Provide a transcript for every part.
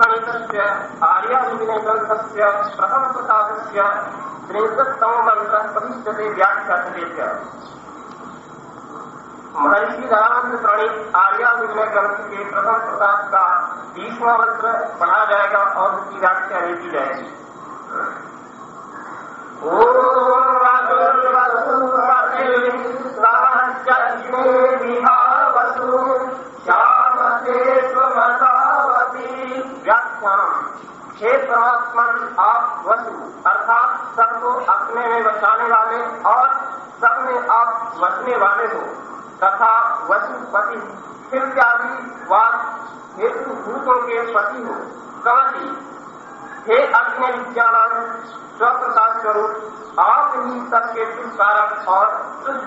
प्रणीतस्य आर्याभिविनयग्रन्थस्य प्रथमप्रसादस्य, त्रिंशत्तममन्त्रः भविष्यते व्याख्याते च महर्षि दयानंद प्रणीत आर्याभिविनय ग्रंथ के प्रथम प्रकाश का बीसवा मंत्र पढ़ा जाएगा। और उसकी व्याख्या की जाएगी व्याख्यान हे परमात्मन, आप वसु अर्थात सबको अपने में बचाने वाले और सब में आप बचने वाले हो, तथा वसुपति, इत्यादि वाद हेतु भूतों के पति हो। कवची हे अग्नि विज्ञान, स्वप्रकाश स्वरूप आप ही सबके कारक और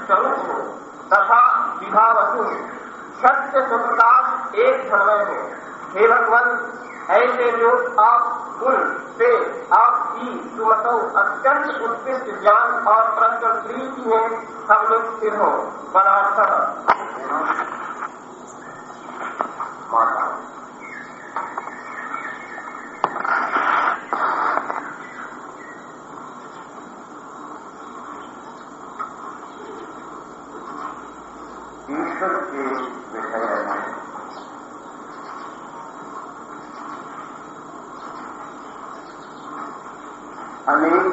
स्वरूप हो, तथा विभा वसु सत्य स्वप्रकाश एक धर्मय हो। हे भगवान ऐसे जो आप गुण से आपकी सुमतो अत्यंत उत्कृष्ट ज्ञान और परस्पर प्रीति में हम लोग स्थिर हो पदार्थ माता ईश्वर के विषय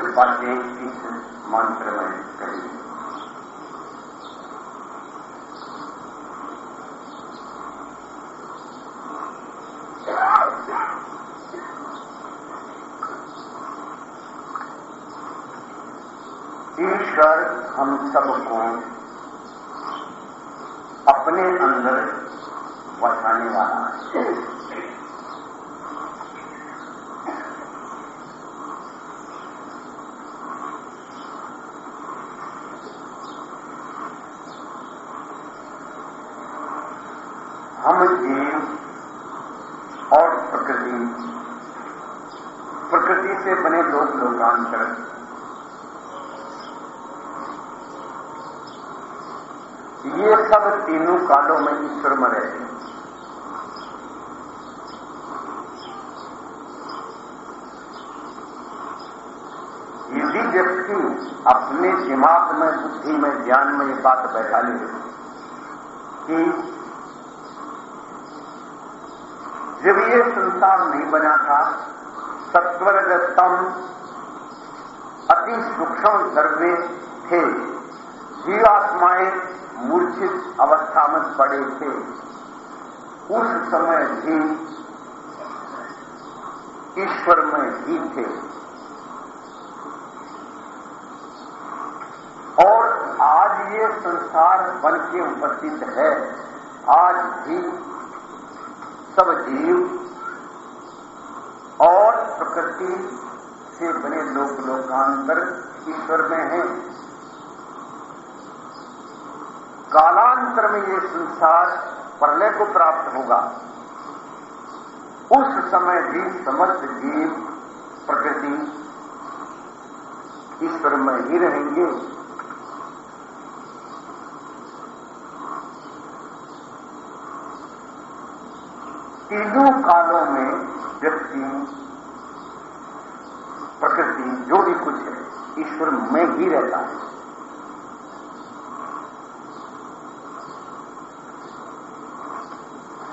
अनेक बातें इस मंत्र में कही ईश्वर हम सबको अपने अंदर बसाने वाला है हम जीव और प्रकृति बने लोक लोकांतर ये सब तीनों कालों में ईश्वर में रहते हैं यदि व्यक्ति अपने दिमाग में, बुद्धि में, ज्ञान में ये बात बैठा ले, कि जब ये संसार नहीं बना था सत्वरजतम अति सूक्ष्म द्रव्य थे। जीवात्माएँ मूर्छित अवस्था में पड़े थे। उस समय भी ईश्वर में ही थे। और आज ये संसार बन के उपस्थित है। आज भी सब जीव प्रकृति से बने लोक लोकांतर ईश्वर में हैं। कालांतर में ये संसार प्रलय को प्राप्त होगा। उस समय भी समस्त जीव प्रकृति ईश्वर में ही रहेंगे। तीनों कालों में व्यक्ति जो भी कुछ है, ईश्वर में ही रहता है।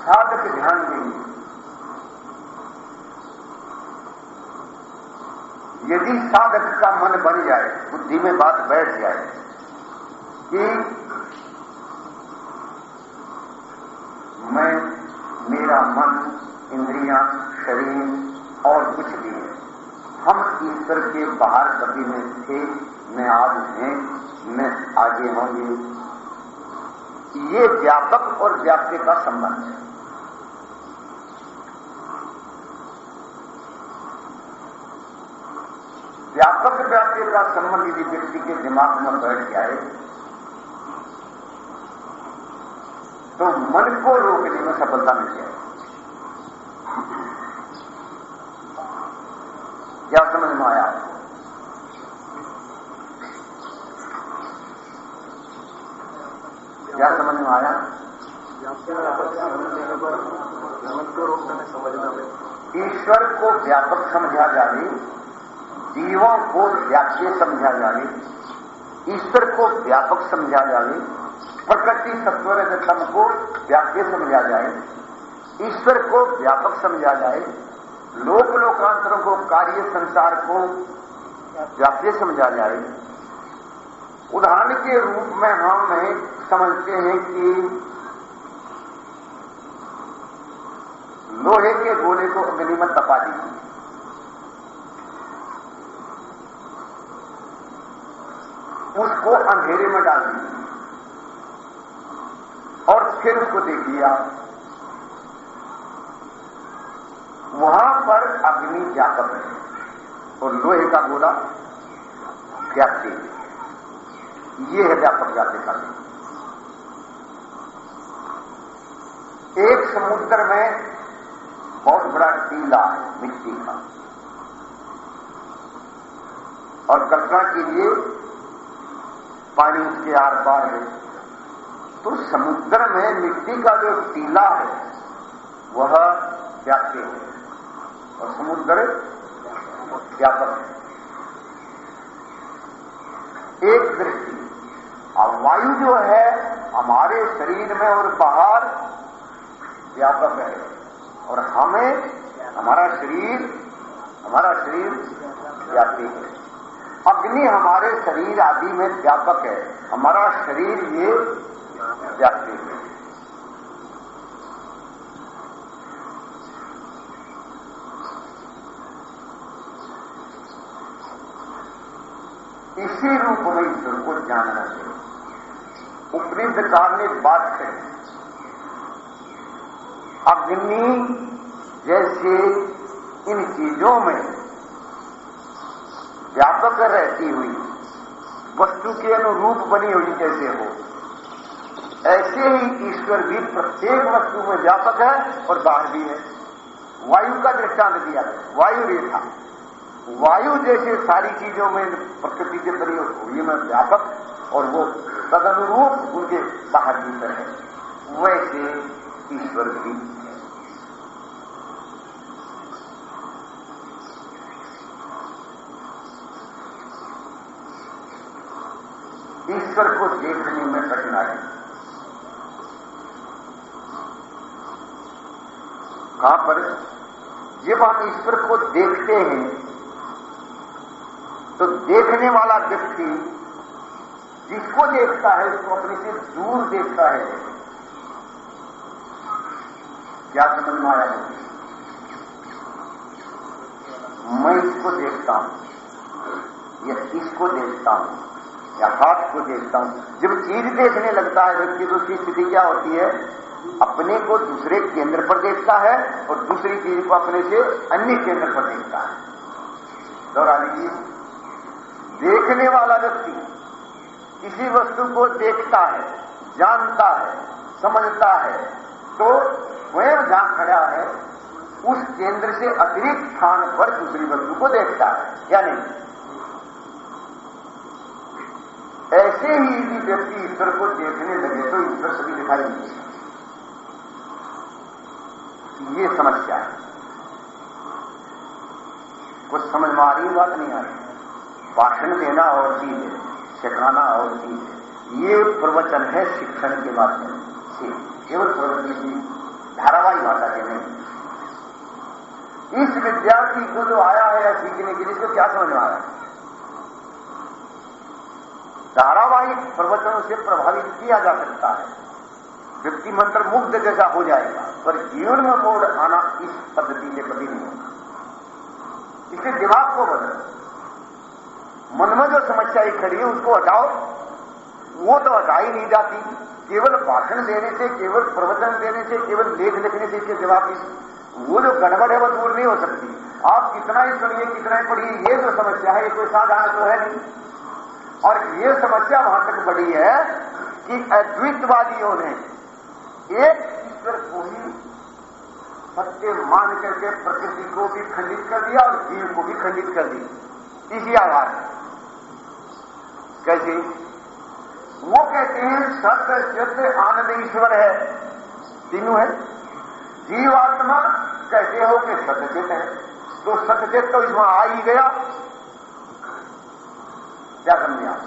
साधक ध्यान देंगे। यदि साधक का मन बन जाए, बुद्धि में बात बैठ जाए कि मैं, मेरा मन, इंद्रियाँ, शरीर और कुछ भी है। हम ईश्वर के बाहर कभी में थे न आज हैं न आगे होंगे। ये व्यापक और व्याप्य का संबंध है। व्यापक व्याप्य का संबंध यदि व्यक्ति के दिमाग में बैठ जाए तो मन को रोकने में सफलता मिल जाए। क्या समझ में आया क्या समझ में आया ईश्वर को व्यापक समझा जाए जीवों को व्याख्य समझा जाए ईश्वर को व्यापक समझा जाए प्रकृति सत्वर को व्याप्य समझा जाए, ईश्वर को व्यापक समझा जाए लोक लोकांतरों को कार्य संसार को व्याप्य समझा जाए उदाहरण के रूप में हम समझते हैं कि लोहे के गोले को अग्नि में तपा दीजिए उसको अंधेरे में डाल दीजिए और फिर उसको देखिए आप वहाँ पर अग्नि व्यापक है। और लोहे का गोला व्याप्ति ये है व्यापक व्याप्ति का एक समुद्र में बहुत बड़ा टीला है, मिट्टी का। और कल्पना कीजिए, पानी उसके आर पार है। तो समुद्र में मिट्टी का जो टीला है, वह व्याप्य है। और समुद्र व्यापक है एक दृष्टि और वायु जो है, हमारे शरीर में और बाहर व्यापक है। और हमें, हमारा शरीर हमारा शरीर व्यापी है। अग्नि हमारे शरीर आदि में व्यापक है। हमारा शरीर ये व्याप्ति है। इसी रूप में ईश्वर को जानना चाहिए उपनिषद काल ने बात कही अग्नि जैसे इन चीज़ों में व्यापक रहती हुई वस्तु के अनुरूप बनी हुई जैसे हो, ऐसे ही ईश्वर भी प्रत्येक वस्तु में व्यापक है और बाहर भी है। वायु का दृष्टांत दिया वायु रेखा। वायु जैसे सारी चीज़ों में प्रकृति के प्रयोग हुई में व्यापक और वो तदनुरूप उनके बाहर भीतर है। वैसे ईश्वर भी ईश्वर को देखने में कठिनाई। कहाँ पर? जब हम ईश्वर को देखते हैं। तो देखने वाला व्यक्ति जिसको देखता है, उसको अपने से दूर देखता है। क्या समझ में आया? है मैं इसको देखता हूँ, या इसको देखता हूँ, या हाथ को देखता हूँ। जब चीज़ देखने लगता है, व्यक्ति तो उसकी स्थिति क्या होती है? अपने को दूसरे केंद्र पर देखता है और दूसरी चीज़ को अपने से अन्य केंद्र पर देखता है। दोहरा लीजिए देखने वाला व्यक्ति किसी वस्तु को देखता है, जानता है, समझता है तो स्वयं जहाँ खड़ा है, उस केंद्र से अतिरिक्त स्थान पर दूसरी वस्तु को देखता है, या नहीं? ऐसे ही यदि व्यक्ति ईश्वर को देखने लगे तो ईश्वर सभी दिखाई नहीं ये समस्या है। कुछ समझ में आ रही बात नहीं आ रही। भाषण देना और चीज़ है सिखाना और चीज़। है ये प्रवचन है शिक्षण के माध्यम से। केवल प्रवचन की धारावाहिक भाषा के नहीं इस विद्यार्थी को जो आया है या सीखने के लिए, इसको क्या समझ में आया धारावाहिक प्रवचनों से प्रभावित किया जा सकता है। व्यक्ति मंत्र मुग्ध जैसा हो जाएगा, पर जीवन में मोड़ आना इस पद्धति से कभी नहीं होगा। इसके दिमाग को बदल। मन में जो समस्या ही खड़ी है, उसको हटाओ। वो तो हटाई नहीं जाती। केवल भाषण देने से, केवल प्रवचन देने से, केवल लेख लिखने से इसके जवाब वो जो गड़बड़ है, वो दूर नहीं हो सकती। आप कितना ही सुनिए, कितना ही पढ़िए, ये जो समस्या है, ये कोई साधारण तो है नहीं। और ये समस्या वहाँ तक बढ़ी है कि अद्वितवादियों ने एक ईश्वर को ही सत्य मान करके प्रकृति को भी खंडित कर दिया और जीव को भी खंडित कर दी इसी आधार कैसे? वो कहते हैं, सत्य चित्त आनंद ईश्वर है। तीनों है। जीवात्मा कहते हो कि सत्यचित है। तो सत्यचित तो इसमें आ ही गया। क्या समझे आप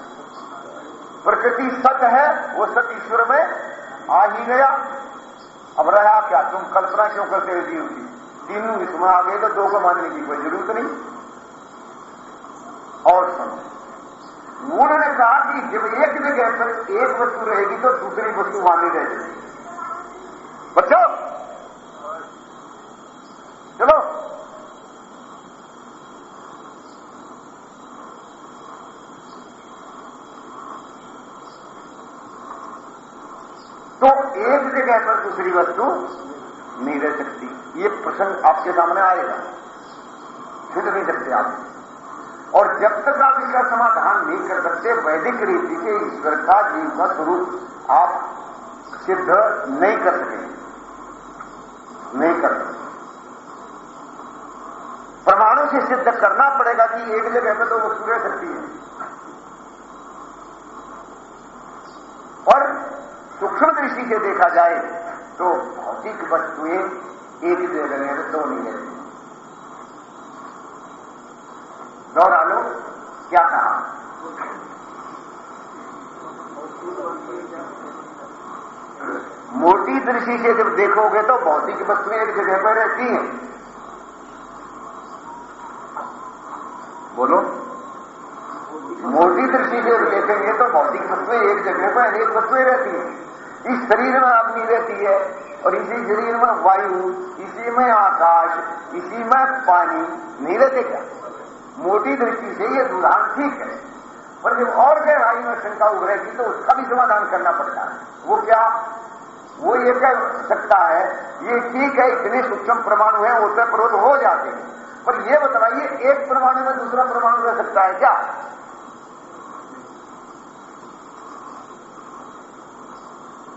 प्रकृति सत्य है, वो सत्य ईश्वर में आ ही गया। अब रहा क्या? तुम कल्पना क्यों करते हो? जीव की तीनों इसमें आ गए तो दो को मानने की कोई ज़रूरत नहीं। और सुनो। उन्होंने कहा कि जब एक जगह पर एक वस्तु रहेगी तो दूसरी वस्तु मानी रहेगी बच्चों, चलो। तो एक जगह पर दूसरी वस्तु नहीं रह सकती। ये प्रसंग आपके सामने आएगा। छूट नहीं सकते आप तक इसका समाधान नहीं कर सकते, वैदिक रीति के ईश्वर का जीव का स्वरूप आप सिद्ध नहीं कर सकेंगे नहीं कर सकते परमाणु से सिद्ध करना पड़ेगा कि एक जगह पर तो वो रह सकती है। और सूक्ष्म दृष्टि से देखा जाए तो भौतिक वस्तुएँ एक जगह दो नहीं रहती दोहरा लो क्या कहा? मोटी दृष्टि से जब देखोगे तो भौतिक वस्तुएँ एक जगह पर रहती हैं। बोलो। मोटी दृष्टि से देखेंगे तो भौतिक वस्तुएँ एक जगह पर अनेक वस्तुएँ रहती हैं। इस शरीर में अग्नि रहती है और इसी शरीर में वायु, इसी में आकाश, इसी में पानी नहीं रहते क्या मोटी दृष्टि से ये उदाहरण ठीक है। पर जब और गहराई में शंका उभरेगी तो उसका भी समाधान करना पड़ता है। वो क्या? वो ये कह सकता है, ये ठीक है, इतने सूक्ष्म परमाणु है उत्तर प्रोत हो जाते हैं। पर ये बताइए, एक परमाणु में दूसरा परमाणु रह सकता है क्या?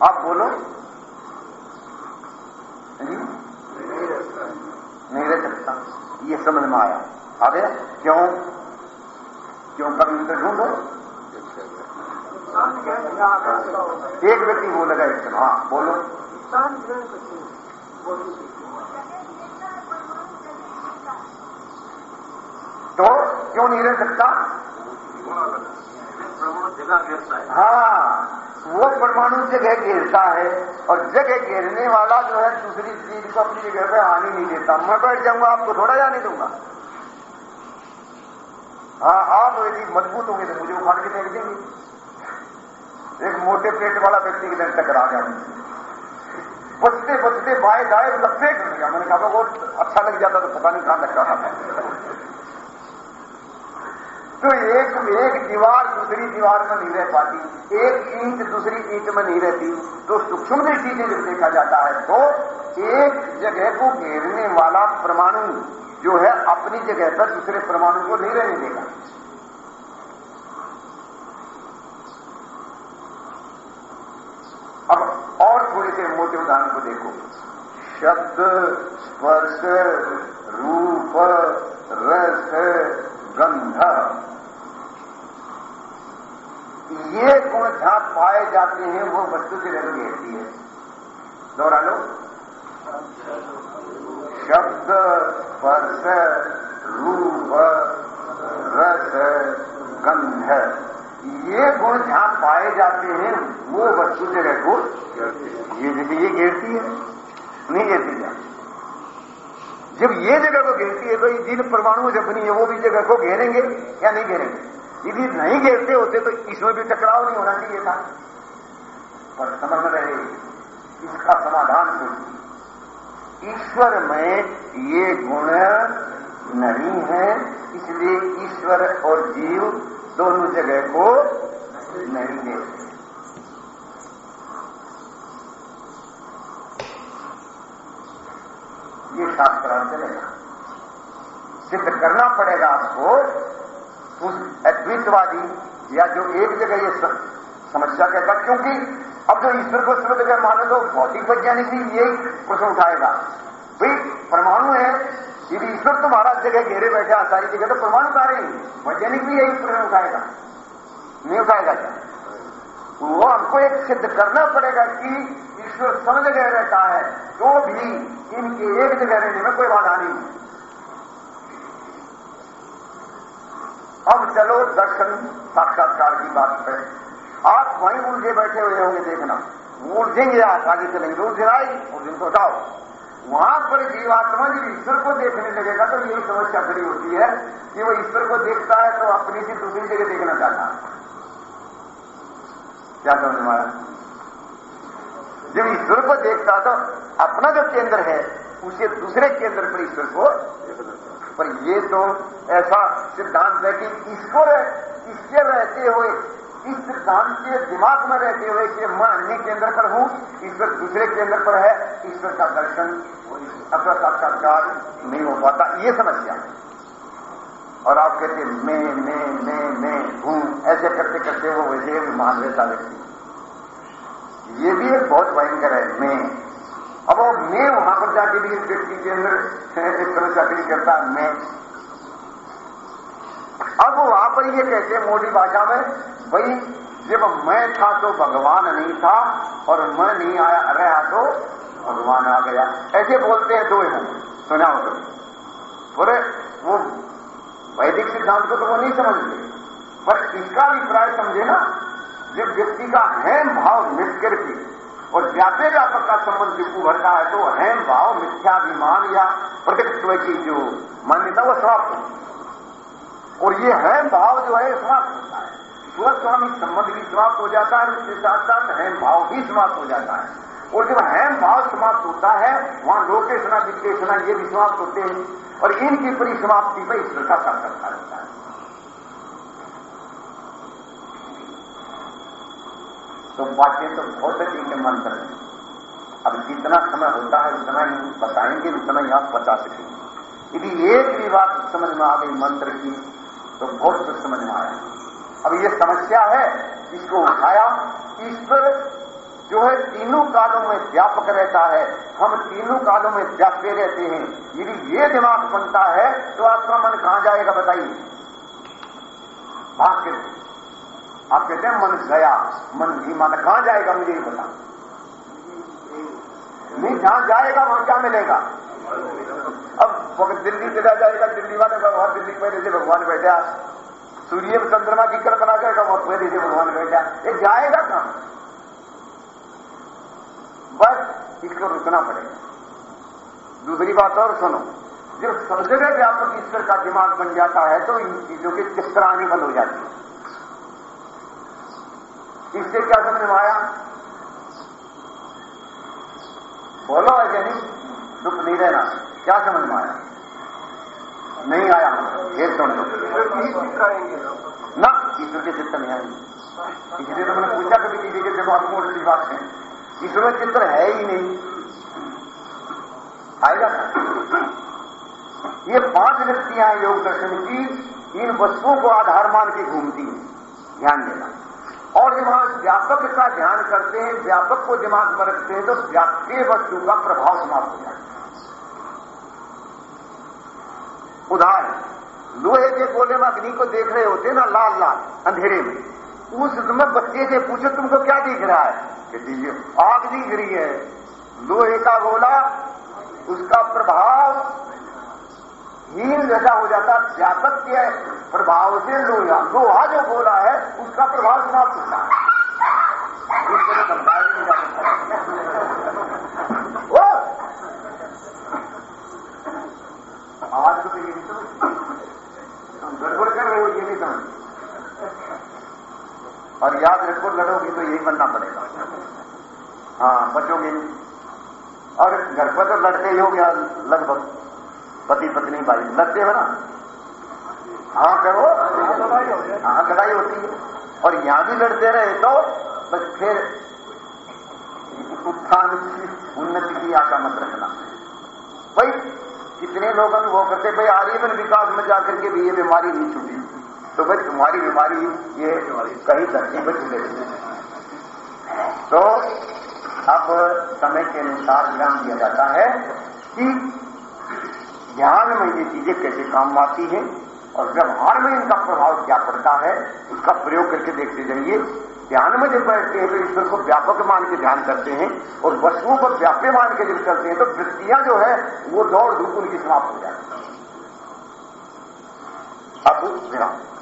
आप बोलो। नहीं रह सकता। ये समझ में आया। गया क्यों? क्यों कभी उसे ढूंढो? एक व्यक्ति बोलेगा एक हाँ बोलो। तो क्यों नहीं रह सकता? हाँ वो परमाणु जगह घेरता है और जगह घेरने वाला जो है दूसरी चीज़ को अपनी जगह पर हानि नहीं देता। मैं बैठ जाऊँगा, आपको थोड़ा जाने दूँगा। हाँ आप यदि मज़बूत होंगे तो मुझे उखाड़ के फेंक देंगे। एक मोटे पेट वाला व्यक्ति के दिन टकरा गया। बचते बचते, बाएँ, दाएँ लपेट हो गया मैंने कहा वो अच्छा लग जाता तो पता नहीं कहाँ लग रहा था तो एक एक दीवार दूसरी दीवार में नहीं रह पाती, एक ईंट दूसरी ईंट में नहीं रहती तो सूक्ष्म से जब देखा जाता है तो एक जगह को घेरने वाला परमाणु जो है अपनी जगह पर दूसरे परमाणु को नहीं रहने देगा। अब और थोड़े से मोटे उदाहरण को देखो। शब्द, स्पर्श, रूप, रस गंध। ये गुण जहाँ पाए जाते हैं, वो वस्तु से रंग घेरती है। दोहरा लो शब्द स्पर्श रूप, रस, गंध। ये गुण जहाँ पाए जाते हैं, वो वस्तु जगह को ये जगह ये घेरती है। नहीं गिरती क्या जब ये जगह को घेरती है तो ये जिन परमाणु जब बनी है, वो भी जगह को घेरेंगे या नहीं घेरेंगे? यदि नहीं घेरते होते तो इसमें भी टकराव नहीं होना चाहिए था। पर समझ में रहे, इसका समाधान ईश्वर में ये गुण नहीं है, इसलिए ईश्वर और जीव दोनों जगह को नहीं घेरते। ये शास्त्रार्थ चलेगा सिद्ध करना पड़ेगा आपको, उस अद्वितवादी या जो एक जगह ये समस्या कहता क्योंकि अब जो ईश्वर को सर्व जगह माने तो भौतिक वैज्ञानिक भी यही प्रश्न उठाएगा। भाई, परमाणु है, यदि ईश्वर तुम्हारा जगह घेरे बैठे सारी जगह तो परमाणु का रही? वैज्ञानिक भी यही प्रश्न उठाएगा। नहीं उठाएगा क्या? वो हमको एक सिद्ध करना पड़ेगा कि ईश्वर सब जगह रहता है तो भी इनके एक जगह रहने में कोई बाधा नहीं। अब चलो दर्शन, साक्षात्कार की बात पे आप वहीं उलझे बैठे हुए होंगे देखना। उलझेंगे आप आगे चलेंगे उलझ आई दिन तो जाओ वहाँ पर जीवात्मा जब ईश्वर को देखने लगेगा तो यही समस्या खड़ी होती है कि वो ईश्वर को देखता है तो अपनी से दूसरी जगह देखना चाहता है। क्या समझ आया? जब ईश्वर को देखता तो अपना जो केंद्र है, उसे दूसरे केंद्र पर ईश्वर को पर ये तो ऐसा सिद्धांत है कि ईश्वर, इसके रहते हुए, इस सिद्धांत के दिमाग में रहते हुए कि मैं अन्य केंद्र पर हूँ, ईश्वर दूसरे केंद्र पर है, ईश्वर का दर्शन अपना साक्षात्कार नहीं हो पाता। ये समस्या है। और आप कहते मैं मैं मैं मैं हूँ, ऐसे करते करते वो वैसे मान लेता व्यक्ति। ये भी एक बहुत भयंकर है मैं। अब वो मैं वहाँ पर जाके भी इस व्यक्ति के अंदर समस्या खड़ी करता मैं। अब वहाँ पर ये कहते मोटी भाषा में, भाई, जब मैं था तो भगवान नहीं था और मैं नहीं आया, रहा तो भगवान आ गया। ऐसे बोलते हैं दो हम, सुना हो बोले, वो वैदिक सिद्धांत को तो वो नहीं समझते, पर इसका अभिप्राय समझे ना जब व्यक्ति का हैम भाव मिट करके और जाते व्यापक का संबंध जब उभरता है तो हैम भाव मिथ्याभिमान या प्रतित्व की जो मान्यता, वो समाप्त होती है। और ये हैम भाव जो है समाप्त होता है। स्वस्वामी संबंध भी समाप्त हो जाता है, उसके साथ साथ हैम भाव भी समाप्त हो जाता है। और जब हैम भाव समाप्त होता है, वहाँ लोकेशना, विश्लेषणा ये भी समाप्त होते हैं। और इनकी परिसमाप्ति पर ईश्वर का साक्षात्कार रहता है। तो वाक्य तो बहुत के मंत्र है। अब जितना समय होता है, उतना ही बताएँगे, उतना ही आप बता सकेंगे। यदि एक भी बात समझ में आ गई मंत्र की तो बहुत कुछ समझ में आया। अब ये समस्या है, इसको उठाया। ईश्वर जो है तीनों कालों में व्यापक रहता है। हम तीनों कालों में व्याप्य रहते हैं। यदि ये दिमाग बनता है तो आपका मन कहाँ जाएगा बताइए। भाग्य आप कहते हैं, मन गया। मन भी मन, कहाँ जाएगा मुझे ही बता नहीं, जहाँ जाएगा, वहाँ क्या मिलेगा? अब दिल्ली चला जाएगा, दिल्ली वाले भगवान, दिल्ली पहले से भगवान बैठा सूर्य चंद्रमा की कल्पना करेगा, वहाँ पहले से भगवान बैठा ये जाएगा कहाँ? बस, इसको रुकना पड़ेगा। दूसरी बात और सुनो। जब सब जगह व्यापक ईश्वर का दिमाग बन जाता है तो इन चीज़ों की चित्रानी बंद हो जाती है। इससे क्या समझ में आया बोलो ऐसे नहीं दुख नहीं रहना। क्या समझ में आया? नहीं आया। ये सुन लो। ना, ईश्वर के चित्र नहीं। आएँगे इसलिए तो मैंने पूछा कभी किसी के जब आपको की बात है। ईश्वर में चित्र है ही नहीं। आएगा? ये पाँच व्यक्तियाँ योग दर्शन की, इन वस्तुओं को आधार मान के घूमती हैं। ध्यान देना। और जब हम व्यापक का ध्यान करते हैं, व्यापक को दिमाग में रखते हैं तो व्याप्य वस्तु का प्रभाव समाप्त हो जाता है। उदाहरण, लोहे के गोले में अग्नि को देख रहे होते ना, लाल लाल, अंधेरे में। उस समय बच्चे से पूछो, तुमको क्या दिख रहा है? कि दीजिए आग दिख रही है। लोहे का गोला, उसका प्रभाव हीन जैसा हो जाता, व्यापक के प्रभाव से लोहा लोहा जो बोला है, उसका प्रभाव समाप्त होता है आवाज़ तो ये समझ नहीं समझ और याद रखो, लड़ोगी तो यही बनना पड़ेगा। हाँ बचोगे और घर पर तो लड़ते ही हो गया लगभग। पति पत्नी भाई। लड़ते हो ना? हाँ करो हाँ लड़ाई होती है। और यहाँ भी लड़ते रहे तो बस फिर उत्थान की उन्नति की आशा मत रखना। भाई कितने लोग अनुभव करते भाई आजीवन विकास में जाकर के भी ये बीमारी नहीं छूटी। तो भाई, तुम्हारी बीमारी ये कहीं धरती पर चले तो अब समय के अनुसार ध्यान दिया जाता है कि ध्यान में ये चीज़ें कैसे काम आती है और व्यवहार में इनका प्रभाव क्या पड़ता है उसका प्रयोग करके देखते जाइए। ध्यान में जब बैठते हैं तो ईश्वर को व्यापक मान के ध्यान करते हैं और वस्तुओं को व्याप्य मान के जब करते हैं तो वृत्तियाँ जो है, वो दौड़ धूप उनकी समाप्त हो जाती है। अब विराम।